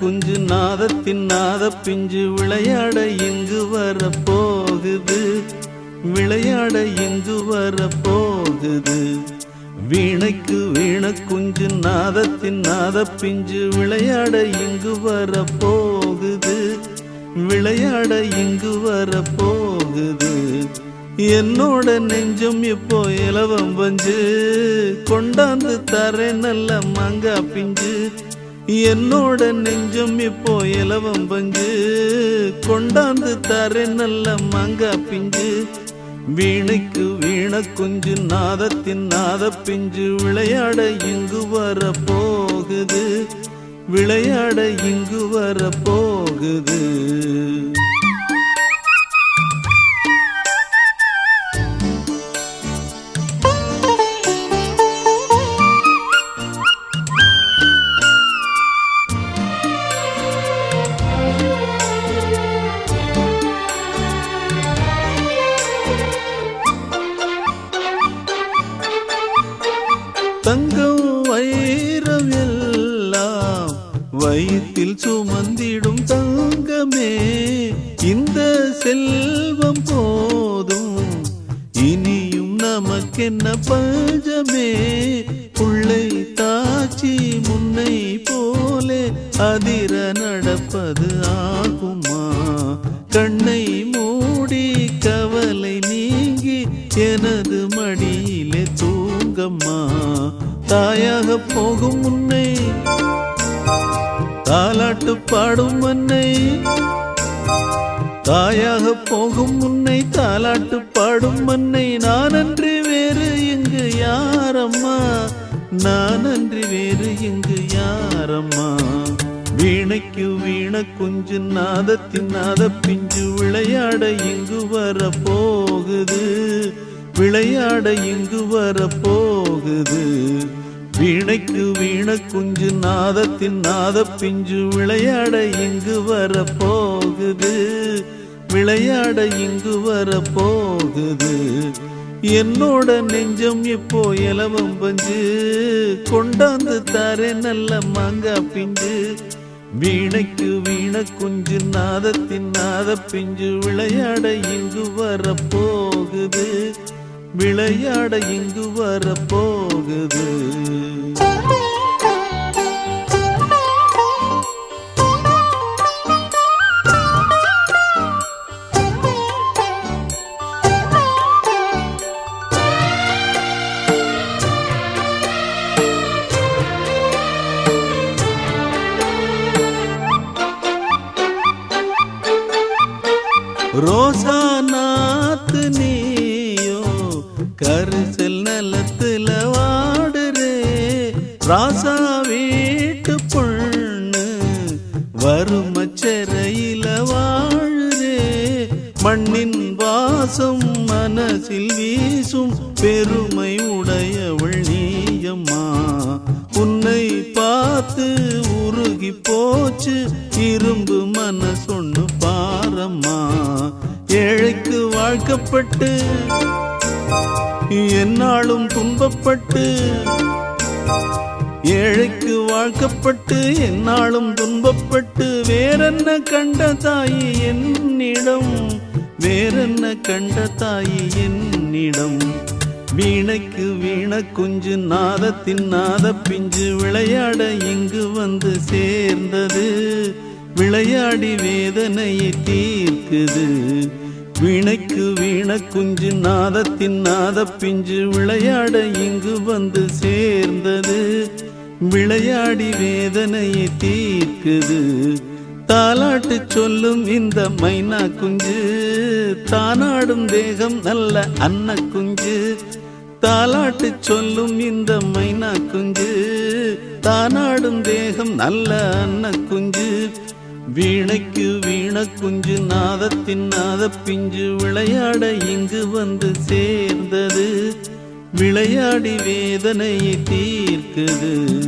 குஞ்சு நாதத்தின் நாத பிஞ்சு விளையாட இங்கு வர போகுது விளையாட இங்கு வர போகுது வீணைக்கு வீண குஞ்சு நாதத்தின் நாத பிஞ்சு விளையாட இங்கு வர போகுது விளையாட இங்கு வர போகுது என்னோட நெஞ்சம் இப்போ இலவம் பஞ்சு. கொண்டாந்து தரேன் நல்ல மாங்கா பிஞ்சு. என்னோட நெஞ்சம் இப்போ இலவம் பஞ்சு. கொண்டாந்து தரேன் நல்ல மங்கா பிஞ்சு. வீணைக்கு வீண குஞ்சு நாதத்தின் நாத பிஞ்சு. விளையாட இங்கு வர போகுது விளையாட இங்கு வர போகுது இதயத்தில் சுமந்திடும் தங்கமே இந்த செல்வம் போதும். இனியும் நமக்கென்ன பஞ்சமே? புள்ளை தாச்சி முன்னை போலே அதிர நடப்பது ஆகுமா? கண்ணை மூடி கவலை நீங்கி எனது மடியிலே தூங்கம்மா. தாயாக போகும் முன்னை தாலாட்டு பாடும் மன்னை தாயாக போகும் முன்னை தாலாட்டு பாடும் மன்னை நான் அன்றி வேறு இங்கு யாரம்மா? நான் அன்றி வேறு இங்கு யாரம்மா? வீணைக்கு வீண குஞ்சு நாதத்தின் நாத பிஞ்சு விளையாட இங்கு வர போகுது விளையாட இங்கு வர போகுது வீணைக்கு வீண குஞ்சு நாதத்தின் நாத பிஞ்சு விளையாட இங்கு வர போகுது விளையாட இங்கு வர போகுது என்னோட நெஞ்சம் இப்போ இலவம் பஞ்சு. கொண்டாந்து தாரே நல்ல மாங்கா பிஞ்சு. வீணைக்கு வீண குஞ்சு நாதத்தின் நாத பிஞ்சு விளையாட இங்கு வர போகுது விளையாட இங்கு வர போகுது ரோசா நாத்து நீயோ கரிசல் நலத்துல வாடுறே. ராசா வீட்டு பொண்ணு வறுமச்சரையில வாழுறே. மண்ணின் வாசம் மனசில் வீசும் பெருமை உடையவள் நீயம்மா. உன்னை பார்த்து உருகி போச்சு. இரும்பு மனசொன்னு பாரம்மா. ஏழைக்கு வாழ்க்கப்பட்டு என்னாலும் துன்பப்பட்டு ஏழைக்கு வாழ்க்கப்பட்டு என்னாலும் துன்பப்பட்டு. வேறென்ன கண்ட தாயி என்னிடம்? வேறென்ன கண்ட தாயி என்னிடம்? வீணைக்கு வீண குஞ்சு நாதத்தின் நாத பிஞ்சு விளையாட இங்கு வந்து சேர்ந்தது. விளையாடி வேதனையை தீர்க்குது. வீணைக்கு வீண குஞ்சு நாதத்தின் நாத பிஞ்சு விளையாட இங்கு வந்து சேர்ந்தது. விளையாடி வேதனையை தீர்க்குது. தாலாட்டு சொல்லும் இந்த மைனா குஞ்சு தானாடும் தேகம் நல்ல அன்ன குஞ்சு தாலாட்டு சொல்லும் இந்த மைனா குஞ்சு. தானாடும் தேகம் நல்ல அன்ன குஞ்சு. வீணைக்கு வீண குஞ்சு நாதத்தின் நாத பிஞ்சு விளையாட இங்கு வந்து சேர்ந்தது. விளையாடி வேதனையை தீர்க்குது.